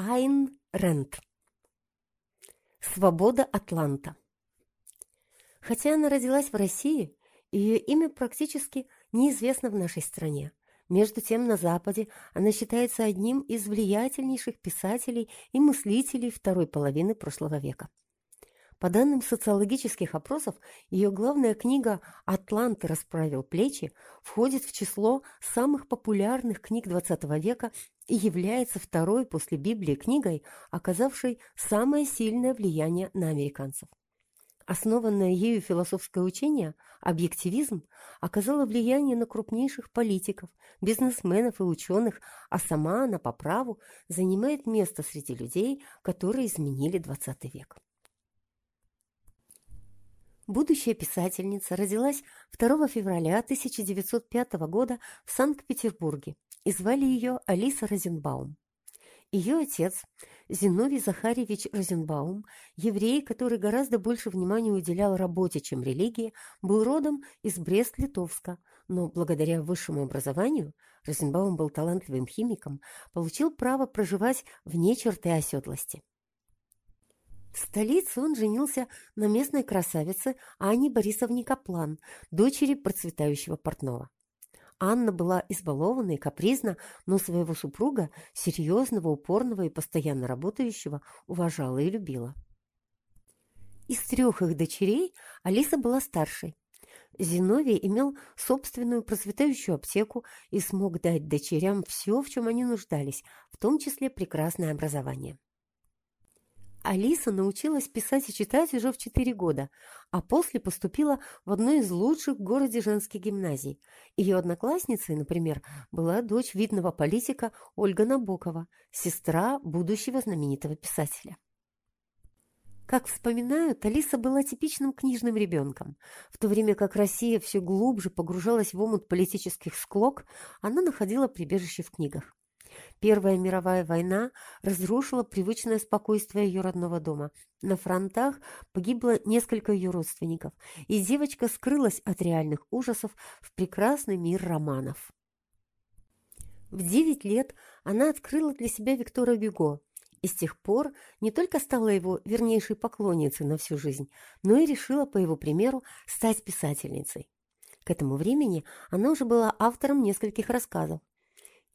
Айн Рент. Свобода Атланта. Хотя она родилась в России, ее имя практически неизвестно в нашей стране. Между тем, на Западе она считается одним из влиятельнейших писателей и мыслителей второй половины прошлого века. По данным социологических опросов, ее главная книга «Атлант расправил плечи» входит в число самых популярных книг XX века и является второй после Библии книгой, оказавшей самое сильное влияние на американцев. Основанное ею философское учение «Объективизм» оказало влияние на крупнейших политиков, бизнесменов и ученых, а сама она по праву занимает место среди людей, которые изменили XX век. Будущая писательница родилась 2 февраля 1905 года в Санкт-Петербурге и звали ее Алиса Розенбаум. Ее отец, Зиновий Захарьевич Розенбаум, еврей, который гораздо больше внимания уделял работе, чем религии, был родом из Брест-Литовска, но благодаря высшему образованию Розенбаум был талантливым химиком, получил право проживать вне черты оседлости. В столице он женился на местной красавице Анне Борисовне Каплан, дочери процветающего портного. Анна была избалована и капризна, но своего супруга, серьезного, упорного и постоянно работающего, уважала и любила. Из трех их дочерей Алиса была старшей. Зиновий имел собственную процветающую аптеку и смог дать дочерям все, в чем они нуждались, в том числе прекрасное образование. Алиса научилась писать и читать уже в 4 года, а после поступила в одну из лучших в городе женских гимназий. Ее одноклассницей, например, была дочь видного политика Ольга Набокова, сестра будущего знаменитого писателя. Как вспоминают, Алиса была типичным книжным ребенком. В то время как Россия все глубже погружалась в омут политических склок, она находила прибежище в книгах. Первая мировая война разрушила привычное спокойствие ее родного дома. На фронтах погибло несколько ее родственников, и девочка скрылась от реальных ужасов в прекрасный мир романов. В девять лет она открыла для себя Виктора Бюго, и с тех пор не только стала его вернейшей поклонницей на всю жизнь, но и решила, по его примеру, стать писательницей. К этому времени она уже была автором нескольких рассказов.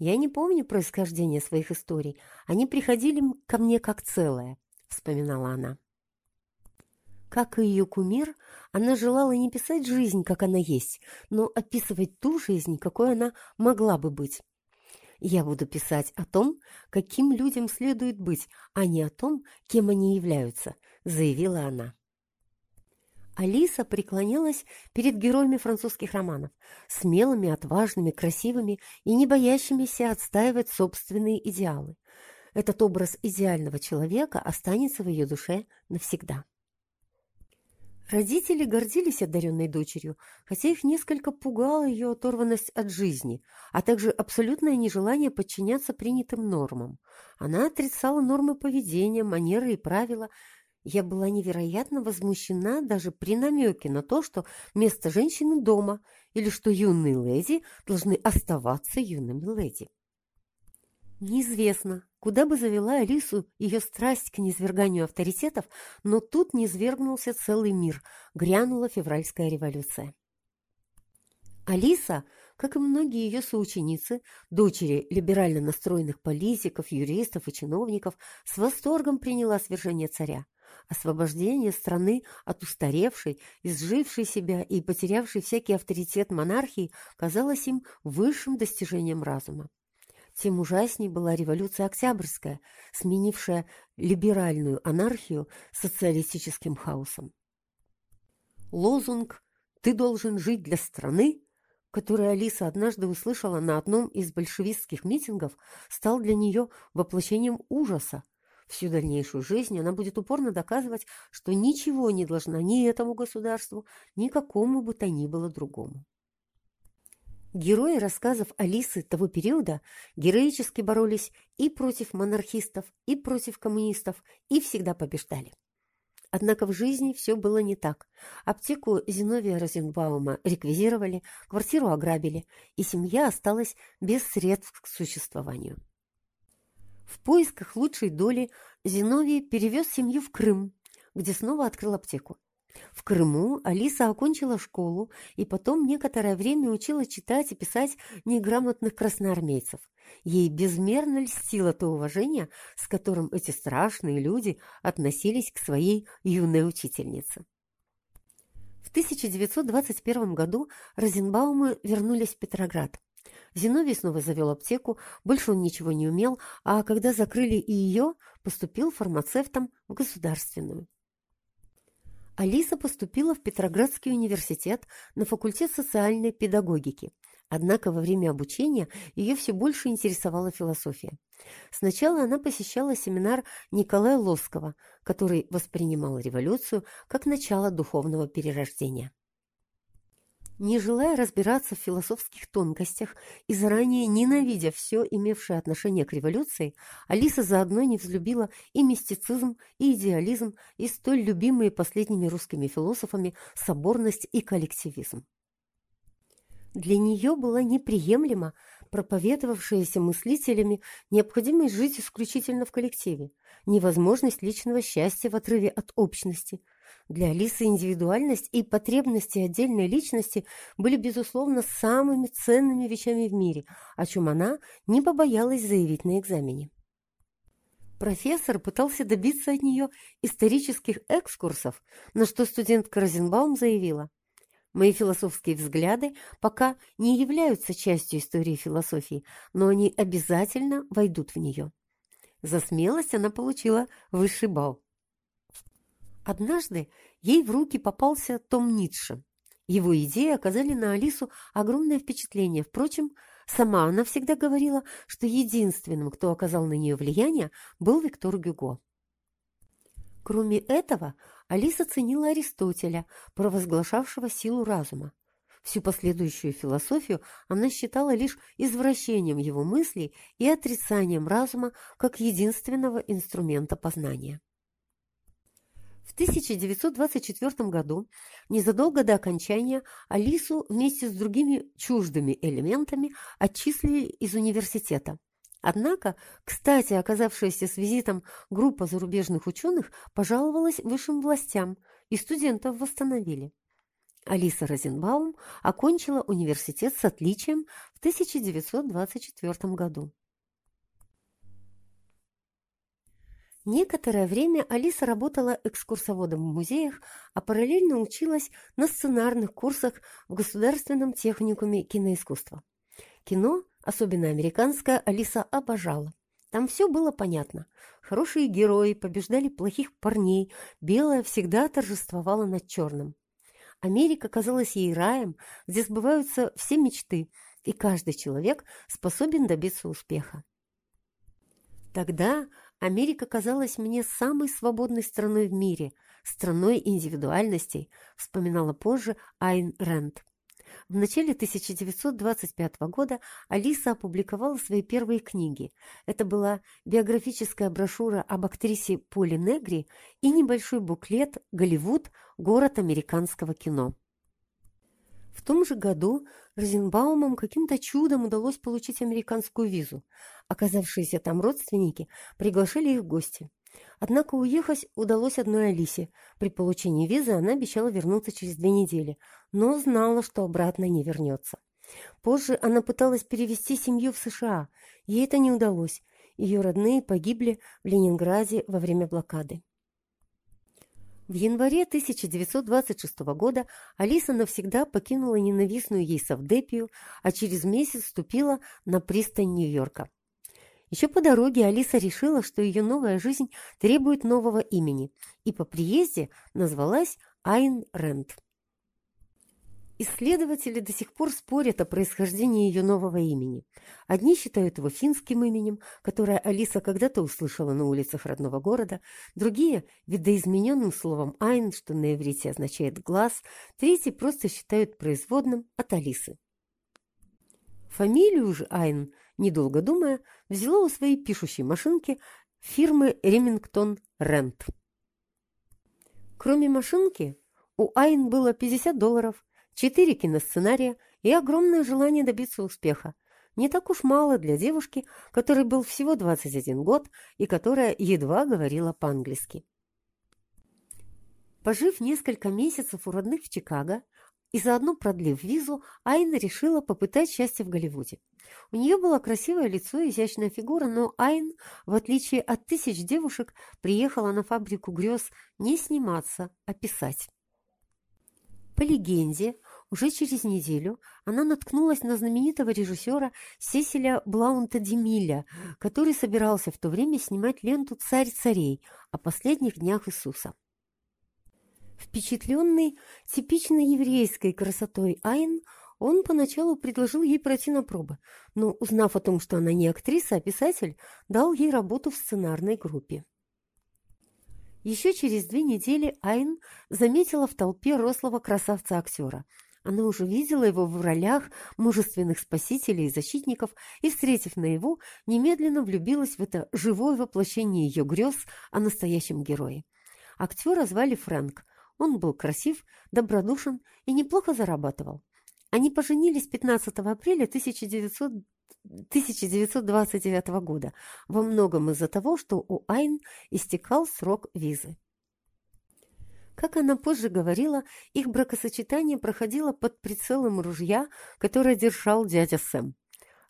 Я не помню происхождение своих историй. Они приходили ко мне как целое, вспоминала она. Как и ее кумир, она желала не писать жизнь, как она есть, но описывать ту жизнь, какой она могла бы быть. Я буду писать о том, каким людям следует быть, а не о том, кем они являются, заявила она. Алиса преклонялась перед героями французских романов, смелыми, отважными, красивыми и не боящимися отстаивать собственные идеалы. Этот образ идеального человека останется в ее душе навсегда. Родители гордились одаренной дочерью, хотя их несколько пугала ее оторванность от жизни, а также абсолютное нежелание подчиняться принятым нормам. Она отрицала нормы поведения, манеры и правила, я была невероятно возмущена даже при намеке на то, что место женщины дома или что юные леди должны оставаться юными леди. Неизвестно, куда бы завела Алису ее страсть к низверганию авторитетов, но тут низвергнулся целый мир, грянула февральская революция. Алиса, как и многие ее соученицы, дочери либерально настроенных политиков, юристов и чиновников, с восторгом приняла свержение царя. Освобождение страны от устаревшей, изжившей себя и потерявшей всякий авторитет монархии казалось им высшим достижением разума. Тем ужасней была революция Октябрьская, сменившая либеральную анархию социалистическим хаосом. Лозунг «Ты должен жить для страны», который Алиса однажды услышала на одном из большевистских митингов, стал для нее воплощением ужаса, Всю дальнейшую жизнь она будет упорно доказывать, что ничего не должна ни этому государству, ни какому бы то ни было другому. Герои рассказов Алисы того периода героически боролись и против монархистов, и против коммунистов, и всегда побеждали. Однако в жизни все было не так. Аптеку Зиновия Розенбаума реквизировали, квартиру ограбили, и семья осталась без средств к существованию. В поисках лучшей доли Зиновий перевез семью в Крым, где снова открыл аптеку. В Крыму Алиса окончила школу и потом некоторое время учила читать и писать неграмотных красноармейцев. Ей безмерно льстило то уважение, с которым эти страшные люди относились к своей юной учительнице. В 1921 году Розенбаумы вернулись в Петроград. Зиновий снова завел аптеку, больше он ничего не умел, а когда закрыли и ее, поступил фармацевтом в государственную. Алиса поступила в Петроградский университет на факультет социальной педагогики. Однако во время обучения ее все больше интересовала философия. Сначала она посещала семинар Николая Лоскова, который воспринимал революцию как начало духовного перерождения. Не желая разбираться в философских тонкостях и заранее ненавидя все, имевшее отношение к революции, Алиса заодно не взлюбила и мистицизм, и идеализм, и столь любимые последними русскими философами соборность и коллективизм. Для нее была неприемлема проповедовавшаяся мыслителями необходимость жить исключительно в коллективе, невозможность личного счастья в отрыве от общности – для Алисы индивидуальность и потребности отдельной личности были, безусловно, самыми ценными вещами в мире, о чем она не побоялась заявить на экзамене. Профессор пытался добиться от нее исторических экскурсов, на что студентка Розенбаум заявила, «Мои философские взгляды пока не являются частью истории философии, но они обязательно войдут в нее». За смелость она получила высший балл. Однажды ей в руки попался Том Ницше. Его идеи оказали на Алису огромное впечатление. Впрочем, сама она всегда говорила, что единственным, кто оказал на нее влияние, был Виктор Гюго. Кроме этого, Алиса ценила Аристотеля, провозглашавшего силу разума. Всю последующую философию она считала лишь извращением его мыслей и отрицанием разума как единственного инструмента познания. В 1924 году, незадолго до окончания, Алису вместе с другими чуждыми элементами отчислили из университета. Однако, кстати, оказавшаяся с визитом группа зарубежных ученых пожаловалась высшим властям, и студентов восстановили. Алиса Розенбаум окончила университет с отличием в 1924 году. Некоторое время Алиса работала экскурсоводом в музеях, а параллельно училась на сценарных курсах в Государственном техникуме киноискусства. Кино, особенно американское, Алиса обожала. Там все было понятно. Хорошие герои побеждали плохих парней, белое всегда торжествовало над черным. Америка казалась ей раем, где сбываются все мечты, и каждый человек способен добиться успеха. Тогда Америка казалась мне самой свободной страной в мире, страной индивидуальностей, вспоминала позже Айн Рэнд. В начале 1925 года Алиса опубликовала свои первые книги. Это была биографическая брошюра об актрисе Поле Негри и небольшой буклет «Голливуд. Город американского кино». В том же году Розенбаумам каким-то чудом удалось получить американскую визу. Оказавшиеся там родственники приглашали их в гости. Однако уехать удалось одной Алисе. При получении визы она обещала вернуться через две недели, но знала, что обратно не вернется. Позже она пыталась перевести семью в США. Ей это не удалось. Ее родные погибли в Ленинграде во время блокады. В январе 1926 года Алиса навсегда покинула ненавистную ей Савдепию, а через месяц вступила на пристань Нью-Йорка. Еще по дороге Алиса решила, что ее новая жизнь требует нового имени, и по приезде назвалась Айн Рэнд. Исследователи до сих пор спорят о происхождении ее нового имени. Одни считают его финским именем, которое Алиса когда-то услышала на улицах родного города, другие – видоизмененным словом «айн», что на иврите означает «глаз», третьи просто считают производным от Алисы. Фамилию же Айн недолго думая, взяла у своей пишущей машинки фирмы Ремингтон Рент. Кроме машинки, у Айн было 50 долларов, 4 киносценария и огромное желание добиться успеха. Не так уж мало для девушки, которой был всего 21 год и которая едва говорила по-английски. Пожив несколько месяцев у родных в Чикаго и заодно продлив визу, Айна решила попытать счастье в Голливуде. У нее было красивое лицо и изящная фигура, но Айн, в отличие от тысяч девушек, приехала на фабрику грез не сниматься, а писать. По легенде, уже через неделю она наткнулась на знаменитого режиссера Сесиля Блаунта Демиля, который собирался в то время снимать ленту «Царь царей» о последних днях Иисуса. Впечатленный типично еврейской красотой Айн, он поначалу предложил ей пройти на пробы, но, узнав о том, что она не актриса, а писатель, дал ей работу в сценарной группе. Еще через две недели Айн заметила в толпе рослого красавца-актера – она уже видела его в ролях мужественных спасителей и защитников и, встретив наяву, немедленно влюбилась в это живое воплощение ее грез о настоящем герое. Актера звали Фрэнк. Он был красив, добродушен и неплохо зарабатывал. Они поженились 15 апреля 1900 1929 года, во многом из-за того, что у Айн истекал срок визы. Как она позже говорила, их бракосочетание проходило под прицелом ружья, которое держал дядя Сэм.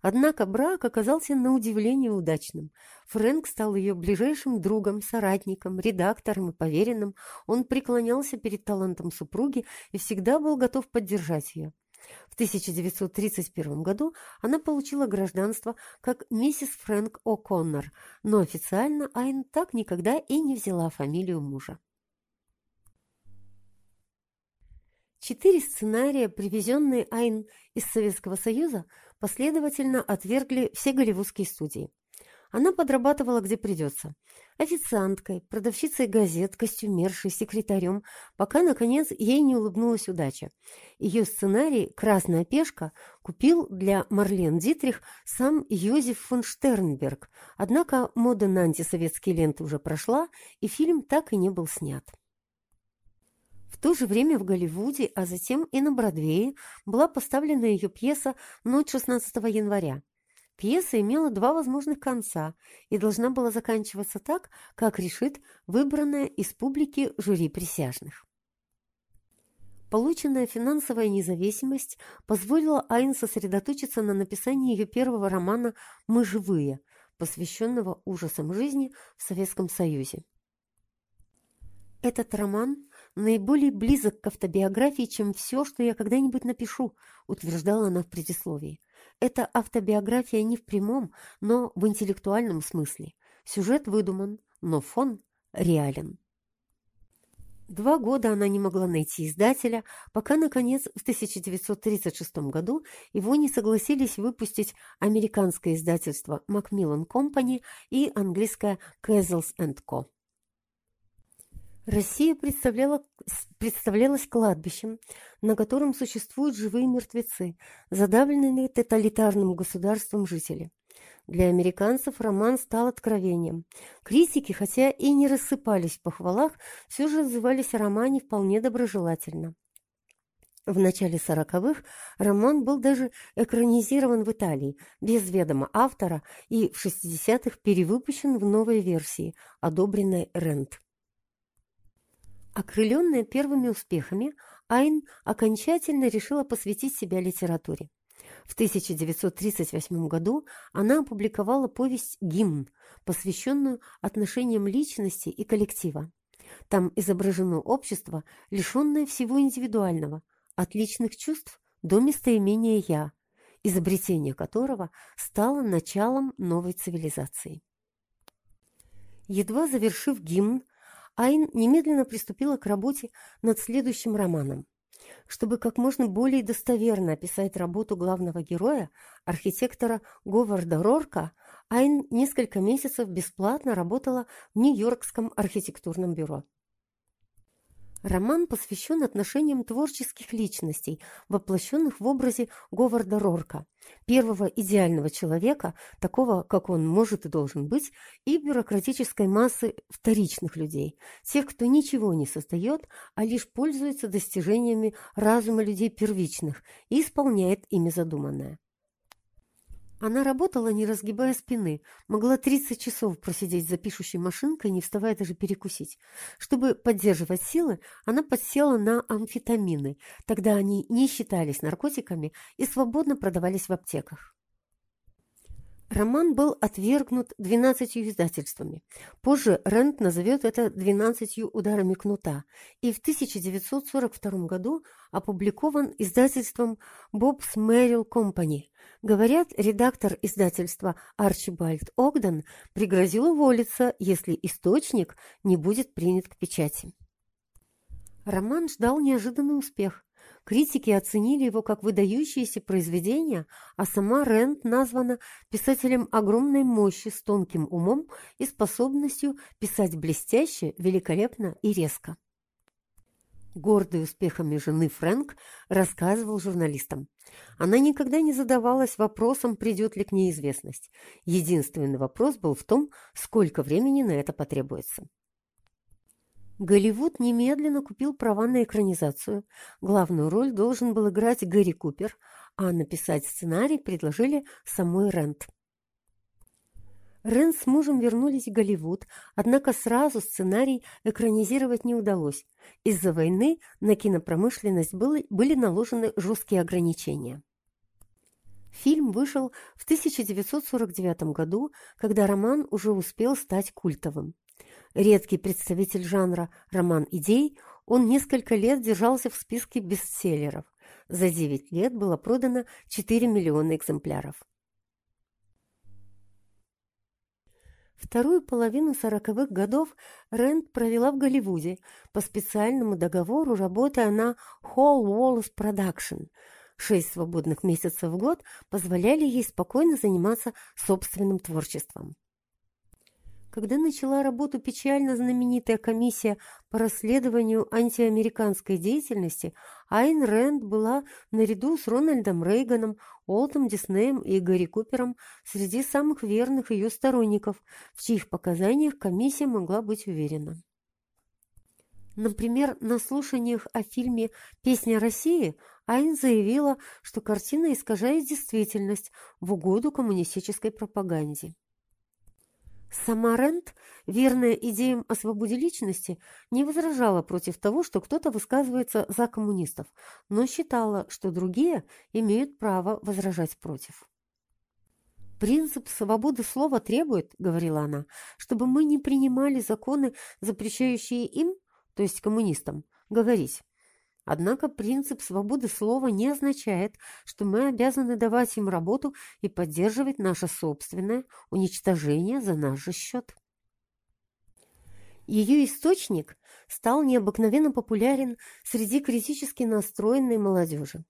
Однако брак оказался на удивление удачным. Фрэнк стал ее ближайшим другом, соратником, редактором и поверенным. Он преклонялся перед талантом супруги и всегда был готов поддержать ее. В 1931 году она получила гражданство как миссис Фрэнк О'Коннор, но официально Айн так никогда и не взяла фамилию мужа. Четыре сценария, привезенные Айн из Советского Союза, последовательно отвергли все голливудские студии. Она подрабатывала где придется. Официанткой, продавщицей газет, костюмершей, секретарем, пока, наконец, ей не улыбнулась удача. Ее сценарий «Красная пешка» купил для Марлен Дитрих сам Йозеф фон Штернберг, однако мода на антисоветские ленты уже прошла, и фильм так и не был снят. В то же время в Голливуде, а затем и на Бродвее была поставлена ее пьеса «Ночь 16 января». Пьеса имела два возможных конца и должна была заканчиваться так, как решит выбранная из публики жюри присяжных. Полученная финансовая независимость позволила Айн сосредоточиться на написании ее первого романа «Мы живые», посвященного ужасам жизни в Советском Союзе. Этот роман наиболее близок к автобиографии, чем все, что я когда-нибудь напишу, утверждала она в предисловии. Это автобиография не в прямом, но в интеллектуальном смысле. Сюжет выдуман, но фон реален. Два года она не могла найти издателя, пока, наконец, в 1936 году его не согласились выпустить американское издательство Macmillan Company и английское Cazles Co. Россия представляла, представлялась кладбищем, на котором существуют живые мертвецы, задавленные тоталитарным государством жители. Для американцев роман стал откровением. Критики, хотя и не рассыпались в похвалах, все же отзывались о романе вполне доброжелательно. В начале сороковых роман был даже экранизирован в Италии, без ведома автора, и в 60-х перевыпущен в новой версии, одобренной Рент. Окрыленная первыми успехами, Айн окончательно решила посвятить себя литературе. В 1938 году она опубликовала повесть «Гимн», посвященную отношениям личности и коллектива. Там изображено общество, лишенное всего индивидуального, от личных чувств до местоимения «я», изобретение которого стало началом новой цивилизации. Едва завершив гимн, Айн немедленно приступила к работе над следующим романом. Чтобы как можно более достоверно описать работу главного героя, архитектора Говарда Рорка, Айн несколько месяцев бесплатно работала в Нью-Йоркском архитектурном бюро. Роман посвящен отношениям творческих личностей, воплощенных в образе Говарда Рорка, первого идеального человека, такого, как он может и должен быть, и бюрократической массы вторичных людей, тех, кто ничего не создает, а лишь пользуется достижениями разума людей первичных и исполняет ими задуманное. Она работала, не разгибая спины, могла 30 часов просидеть за пишущей машинкой, не вставая даже перекусить. Чтобы поддерживать силы, она подсела на амфетамины. Тогда они не считались наркотиками и свободно продавались в аптеках. Роман был отвергнут двенадцатью издательствами. Позже Рент назовет это двенадцатью ударами кнута и в 1942 году опубликован издательством Bob's Merrill Company. Говорят, редактор издательства Арчибальд Огден пригрозил уволиться, если источник не будет принят к печати. Роман ждал неожиданный успех. Критики оценили его как выдающееся произведение, а сама Рент названа писателем огромной мощи с тонким умом и способностью писать блестяще, великолепно и резко. Гордый успехами жены Фрэнк рассказывал журналистам. Она никогда не задавалась вопросом, придет ли к ней известность. Единственный вопрос был в том, сколько времени на это потребуется. Голливуд немедленно купил права на экранизацию. Главную роль должен был играть Гэри Купер, а написать сценарий предложили самой Рент. Рен с мужем вернулись в Голливуд, однако сразу сценарий экранизировать не удалось. Из-за войны на кинопромышленность были, были наложены жесткие ограничения. Фильм вышел в 1949 году, когда роман уже успел стать культовым. Редкий представитель жанра роман идей, он несколько лет держался в списке бестселлеров. За 9 лет было продано 4 миллиона экземпляров. Вторую половину сороковых годов Рэнд провела в Голливуде по специальному договору, работая на Hall Wallace Production. Шесть свободных месяцев в год позволяли ей спокойно заниматься собственным творчеством. Когда начала работу печально знаменитая комиссия по расследованию антиамериканской деятельности, Айн Рэнд была наряду с Рональдом Рейганом, Олтом Диснеем и Гарри Купером среди самых верных ее сторонников, в чьих показаниях комиссия могла быть уверена. Например, на слушаниях о фильме «Песня России» Айн заявила, что картина искажает действительность в угоду коммунистической пропаганде. Сама Рент, верная идеям о свободе личности, не возражала против того, что кто-то высказывается за коммунистов, но считала, что другие имеют право возражать против. «Принцип свободы слова требует, — говорила она, — чтобы мы не принимали законы, запрещающие им, то есть коммунистам, говорить. Однако принцип свободы слова не означает, что мы обязаны давать им работу и поддерживать наше собственное уничтожение за наш же счет. Ее источник стал необыкновенно популярен среди критически настроенной молодежи.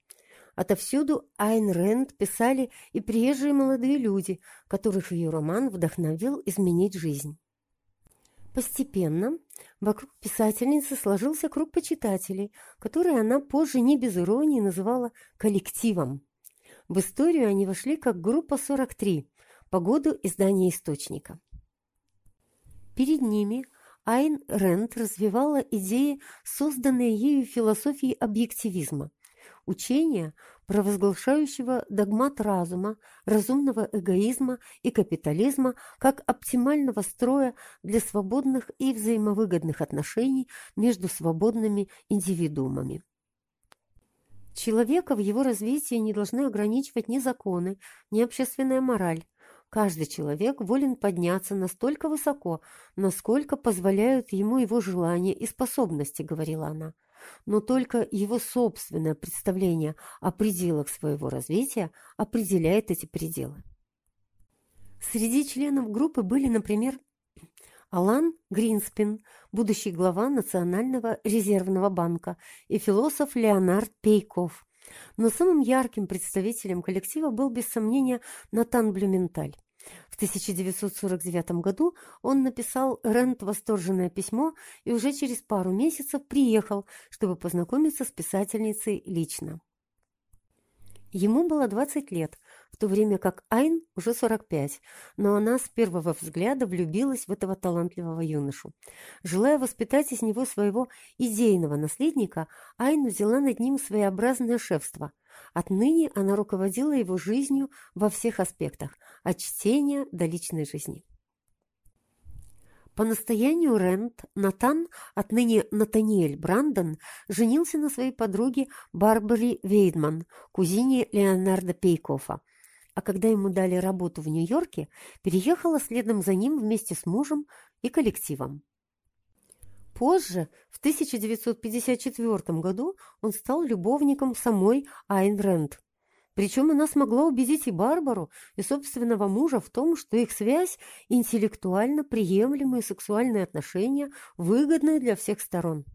Отовсюду Айн Рэнд писали и приезжие молодые люди, которых ее роман вдохновил изменить жизнь. Постепенно вокруг писательницы сложился круг почитателей, который она позже не без иронии называла коллективом. В историю они вошли как группа 43 по году издания источника. Перед ними Айн Рэнд развивала идеи, созданные ею философией объективизма – учения, провозглашающего догмат разума, разумного эгоизма и капитализма как оптимального строя для свободных и взаимовыгодных отношений между свободными индивидуумами. Человека в его развитии не должны ограничивать ни законы, ни общественная мораль. Каждый человек волен подняться настолько высоко, насколько позволяют ему его желания и способности, говорила она но только его собственное представление о пределах своего развития определяет эти пределы. Среди членов группы были, например, Алан Гринспен, будущий глава Национального резервного банка, и философ Леонард Пейков. Но самым ярким представителем коллектива был, без сомнения, Натан Блюменталь. В 1949 году он написал Рент восторженное письмо и уже через пару месяцев приехал, чтобы познакомиться с писательницей лично. Ему было 20 лет. В то время как Айн уже 45, но она с первого взгляда влюбилась в этого талантливого юношу. Желая воспитать из него своего идейного наследника, Айн взяла над ним своеобразное шефство. Отныне она руководила его жизнью во всех аспектах, от чтения до личной жизни. По настоянию Рент Натан, отныне Натаниэль Брандон, женился на своей подруге Барбаре Вейдман, кузине Леонарда Пейкофа. А когда ему дали работу в Нью-Йорке, переехала следом за ним вместе с мужем и коллективом. Позже, в 1954 году, он стал любовником самой Айн Рэнд. Причем она смогла убедить и Барбару, и собственного мужа в том, что их связь – интеллектуально приемлемые сексуальные отношения, выгодные для всех сторон.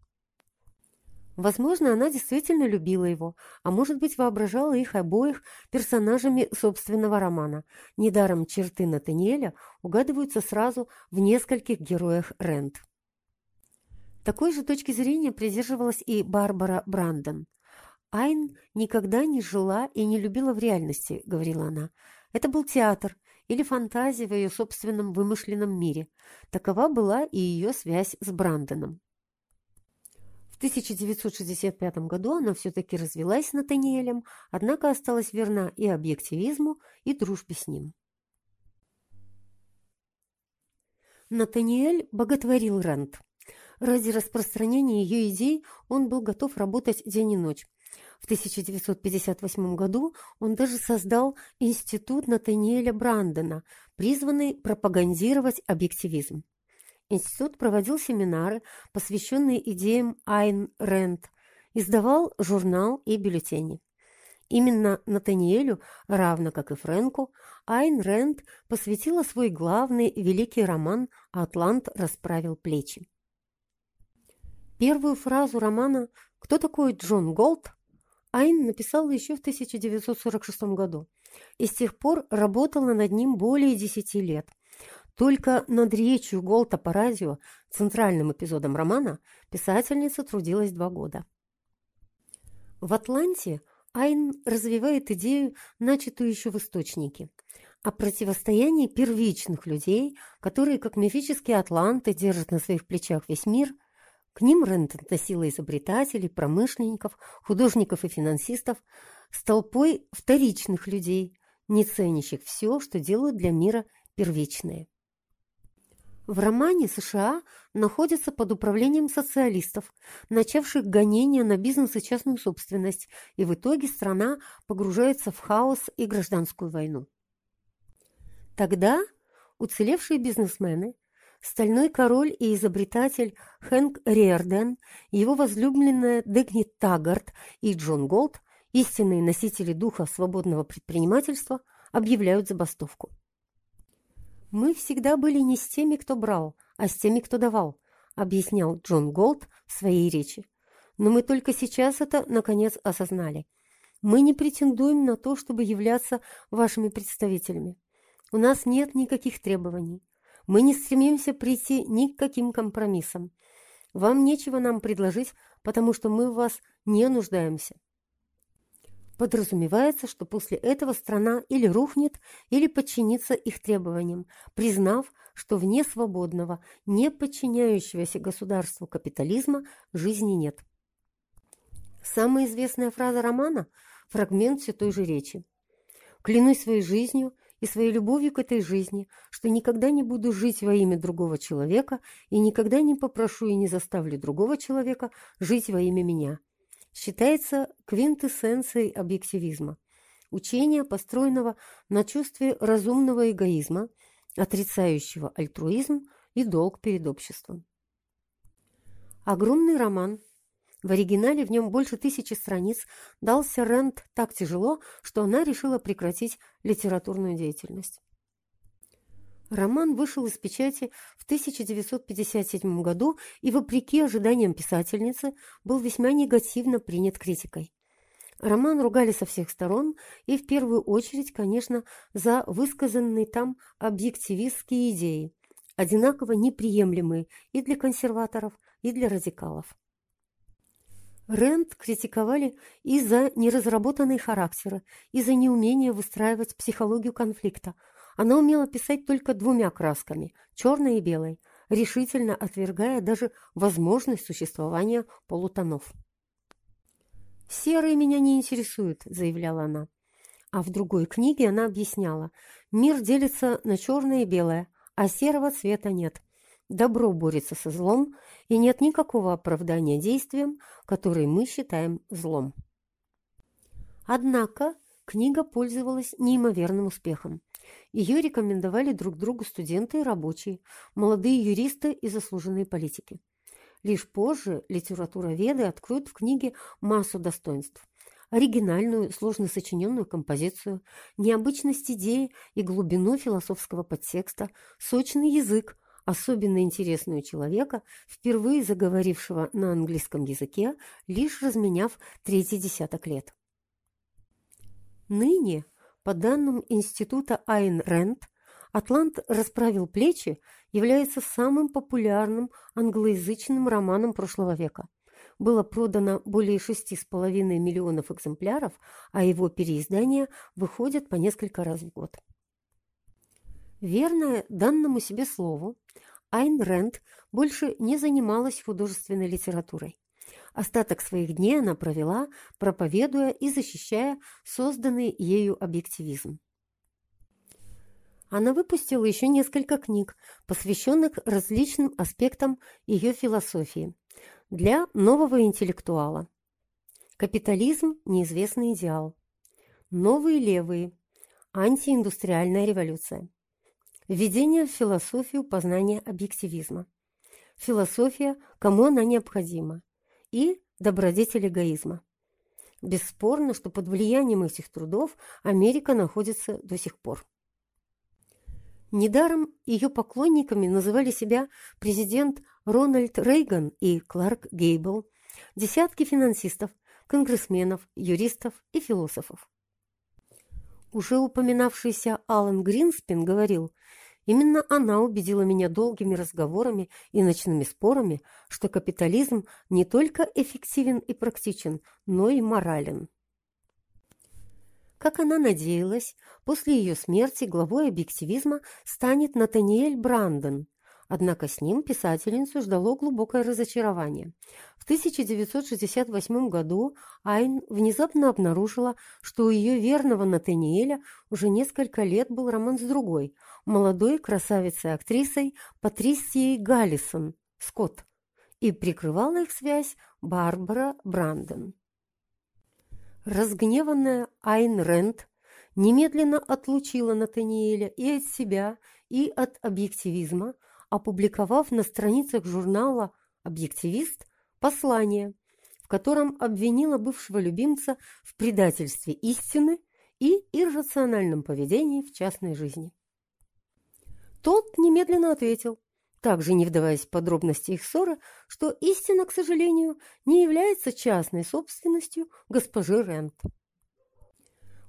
Возможно, она действительно любила его, а может быть, воображала их обоих персонажами собственного романа. Недаром черты Натаниэля угадываются сразу в нескольких героях Рент. Такой же точки зрения придерживалась и Барбара Брандон – Айн никогда не жила и не любила в реальности, говорила она. Это был театр или фантазия в ее собственном вымышленном мире. Такова была и ее связь с Брандоном. В 1965 году она все-таки развелась с Натаниэлем, однако осталась верна и объективизму, и дружбе с ним. Натаниэль боготворил Рэнд. Ради распространения ее идей он был готов работать день и ночь. В 1958 году он даже создал Институт Натаниэля Брандона, призванный пропагандировать объективизм. Институт проводил семинары, посвященные идеям Айн Рэнд, издавал журнал и бюллетени. Именно Натаниэлю, равно как и Фрэнку, Айн Рэнд посвятила свой главный великий роман «Атлант расправил плечи». Первую фразу романа «Кто такой Джон Голд?» Айн написала еще в 1946 году и с тех пор работала над ним более десяти лет. Только над речью Голта по радио, центральным эпизодом романа, писательница трудилась два года. В «Атланте» Айн развивает идею, начатую еще в «Источнике», о противостоянии первичных людей, которые, как мифические атланты, держат на своих плечах весь мир – к ним Рент относила изобретателей, промышленников, художников и финансистов с толпой вторичных людей, не ценящих все, что делают для мира первичное. В романе США находятся под управлением социалистов, начавших гонения на бизнес и частную собственность, и в итоге страна погружается в хаос и гражданскую войну. Тогда уцелевшие бизнесмены – Стальной король и изобретатель Хэнк Риарден, его возлюбленная Дагни Таггарт и Джон Голт, истинные носители духа свободного предпринимательства, объявляют забастовку. «Мы всегда были не с теми, кто брал, а с теми, кто давал», объяснял Джон Голт в своей речи. «Но мы только сейчас это, наконец, осознали. Мы не претендуем на то, чтобы являться вашими представителями. У нас нет никаких требований. Мы не стремимся прийти ни к каким компромиссам. Вам нечего нам предложить, потому что мы в вас не нуждаемся. Подразумевается, что после этого страна или рухнет, или подчинится их требованиям, признав, что вне свободного, не подчиняющегося государству капитализма жизни нет. Самая известная фраза романа – фрагмент все той же речи. «Клянусь своей жизнью – и своей любовью к этой жизни, что никогда не буду жить во имя другого человека и никогда не попрошу и не заставлю другого человека жить во имя меня. Считается квинтэссенцией объективизма. Учение, построенного на чувстве разумного эгоизма, отрицающего альтруизм и долг перед обществом. Огромный роман в оригинале в нем больше тысячи страниц дался Рент так тяжело, что она решила прекратить литературную деятельность. Роман вышел из печати в 1957 году и, вопреки ожиданиям писательницы, был весьма негативно принят критикой. Роман ругали со всех сторон и, в первую очередь, конечно, за высказанные там объективистские идеи, одинаково неприемлемые и для консерваторов, и для радикалов. Рэнд критиковали из-за неразработанной характера, из-за неумения выстраивать психологию конфликта. Она умела писать только двумя красками – черной и белой, решительно отвергая даже возможность существования полутонов. «Серые меня не интересуют», – заявляла она. А в другой книге она объясняла, мир делится на черное и белое, а серого цвета нет. Добро борется со злом, и нет никакого оправдания действиям, которые мы считаем злом. Однако книга пользовалась неимоверным успехом. Ее рекомендовали друг другу студенты и рабочие, молодые юристы и заслуженные политики. Лишь позже литературоведы откроют в книге массу достоинств. Оригинальную, сложно сочиненную композицию, необычность идеи и глубину философского подтекста, сочный язык, особенно интересную человека, впервые заговорившего на английском языке, лишь разменяв третий десяток лет. Ныне, по данным Института Айн Рэнд, «Атлант расправил плечи» является самым популярным англоязычным романом прошлого века. Было продано более шести с половиной миллионов экземпляров, а его переиздания выходят по несколько раз в год. Верная данному себе слову, Айн Рэнд больше не занималась художественной литературой. Остаток своих дней она провела, проповедуя и защищая созданный ею объективизм. Она выпустила еще несколько книг, посвященных различным аспектам ее философии для нового интеллектуала. Капитализм – неизвестный идеал. Новые левые. Антииндустриальная революция. Введение в философию познания объективизма. Философия, кому она необходима. И добродетель эгоизма. Бесспорно, что под влиянием этих трудов Америка находится до сих пор. Недаром ее поклонниками называли себя президент Рональд Рейган и Кларк Гейбл, десятки финансистов, конгрессменов, юристов и философов. Уже упоминавшийся Алан Гринспен говорил, Именно она убедила меня долгими разговорами и ночными спорами, что капитализм не только эффективен и практичен, но и морален. Как она надеялась, после ее смерти главой объективизма станет Натаниэль Брандон, Однако с ним писательницу ждало глубокое разочарование. В 1968 году Айн внезапно обнаружила, что у ее верного Натаниэля уже несколько лет был роман с другой, молодой красавицей-актрисой Патрисией Галлисон, Скотт, и прикрывала их связь Барбара Брандон. Разгневанная Айн Рент немедленно отлучила Натаниэля и от себя, и от объективизма, опубликовав на страницах журнала «Объективист» послание, в котором обвинила бывшего любимца в предательстве истины и иррациональном поведении в частной жизни. Тот немедленно ответил, также не вдаваясь в подробности их ссоры, что истина, к сожалению, не является частной собственностью госпожи Рент.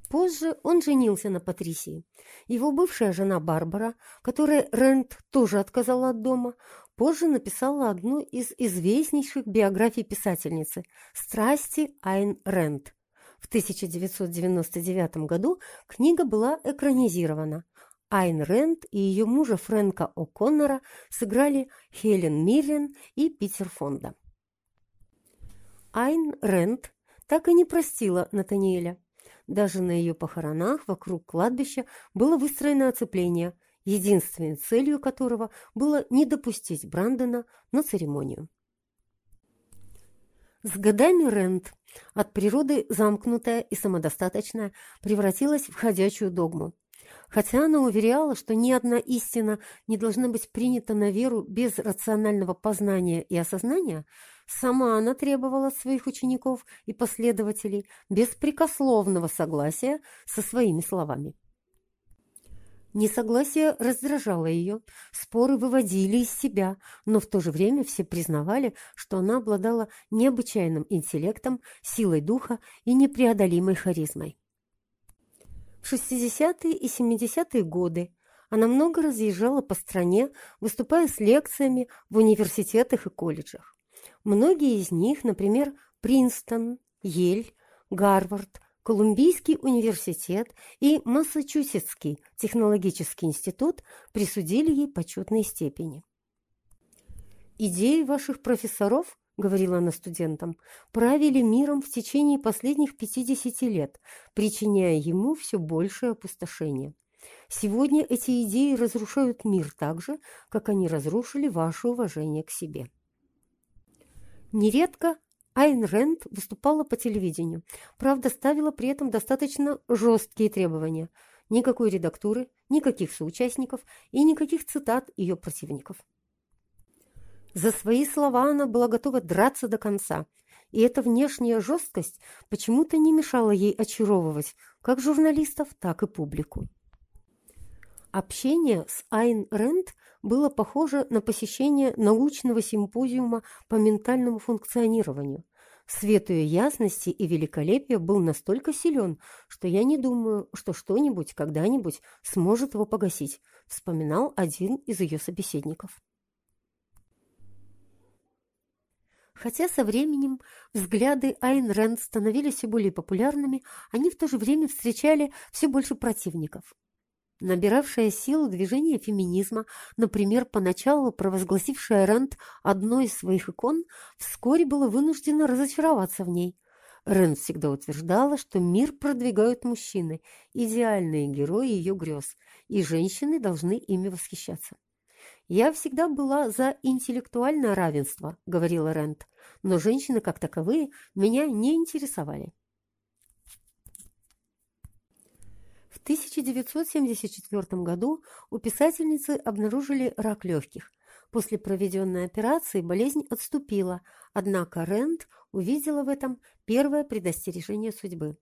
Позже он женился на Патрисии. Его бывшая жена Барбара, которой Рент тоже отказала от дома, позже написала одну из известнейших биографий писательницы «Страсти Айн Рент». В 1999 году книга была экранизирована. Айн Рент и ее мужа Фрэнка О'Коннора сыграли Хелен Миррен и Питер Фонда. Айн Рент так и не простила Натаниэля. Даже на ее похоронах вокруг кладбища было выстроено оцепление, единственной целью которого было не допустить Брандона на церемонию. С годами Рент, от природы замкнутая и самодостаточная, превратилась в ходячую догму. Хотя она уверяла, что ни одна истина не должна быть принята на веру без рационального познания и осознания, Сама она требовала от своих учеников и последователей беспрекословного согласия со своими словами. Несогласие раздражало ее, споры выводили из себя, но в то же время все признавали, что она обладала необычайным интеллектом, силой духа и непреодолимой харизмой. В 60-е и 70-е годы она много разъезжала по стране, выступая с лекциями в университетах и колледжах. Многие из них, например, Принстон, Ель, Гарвард, Колумбийский университет и Массачусетский технологический институт присудили ей почетные степени. «Идеи ваших профессоров, — говорила она студентам, — правили миром в течение последних 50 лет, причиняя ему все большее опустошение. Сегодня эти идеи разрушают мир так же, как они разрушили ваше уважение к себе». Нередко Айн Рэнд выступала по телевидению, правда, ставила при этом достаточно жесткие требования. Никакой редактуры, никаких соучастников и никаких цитат ее противников. За свои слова она была готова драться до конца, и эта внешняя жесткость почему-то не мешала ей очаровывать как журналистов, так и публику. Общение с Айн Рэнд было похоже на посещение научного симпозиума по ментальному функционированию. Свет ее ясности и великолепия был настолько силен, что я не думаю, что что-нибудь когда-нибудь сможет его погасить, вспоминал один из ее собеседников. Хотя со временем взгляды Айн Рэнд становились все более популярными, они в то же время встречали все больше противников. Набиравшее силу движение феминизма, например, поначалу провозгласившая Рэнд одной из своих икон, вскоре было вынуждено разочароваться в ней. Рэнд всегда утверждала, что мир продвигают мужчины, идеальные герои ее грез, и женщины должны ими восхищаться. «Я всегда была за интеллектуальное равенство», — говорила Рэнд, «но женщины как таковые меня не интересовали». В 1974 году у писательницы обнаружили рак легких. После проведенной операции болезнь отступила, однако Рэнд увидела в этом первое предостережение судьбы.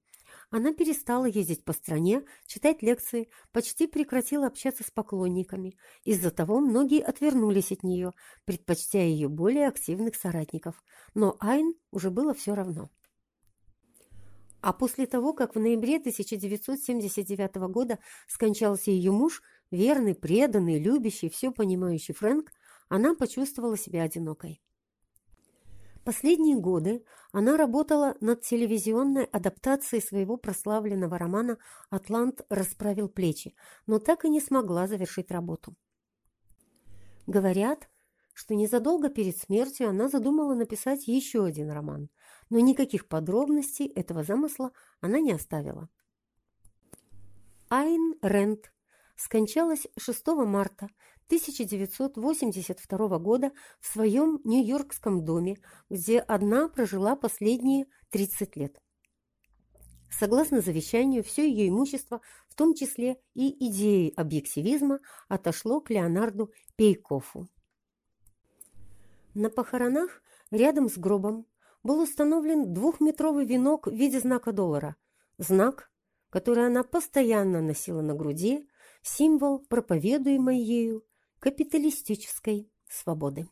Она перестала ездить по стране, читать лекции, почти прекратила общаться с поклонниками. Из-за того многие отвернулись от нее, предпочтя ее более активных соратников. Но Айн уже было все равно. А после того, как в ноябре 1979 года скончался ее муж, верный, преданный, любящий, все понимающий Фрэнк, она почувствовала себя одинокой. Последние годы она работала над телевизионной адаптацией своего прославленного романа «Атлант расправил плечи», но так и не смогла завершить работу. Говорят, что незадолго перед смертью она задумала написать еще один роман, но никаких подробностей этого замысла она не оставила. Айн Рент скончалась 6 марта 1982 года в своем нью-йоркском доме, где одна прожила последние 30 лет. Согласно завещанию, все ее имущество, в том числе и идеи объективизма, отошло к Леонарду Пейкофу. На похоронах рядом с гробом был установлен двухметровый венок в виде знака доллара. Знак, который она постоянно носила на груди, символ проповедуемой ею капиталистической свободы.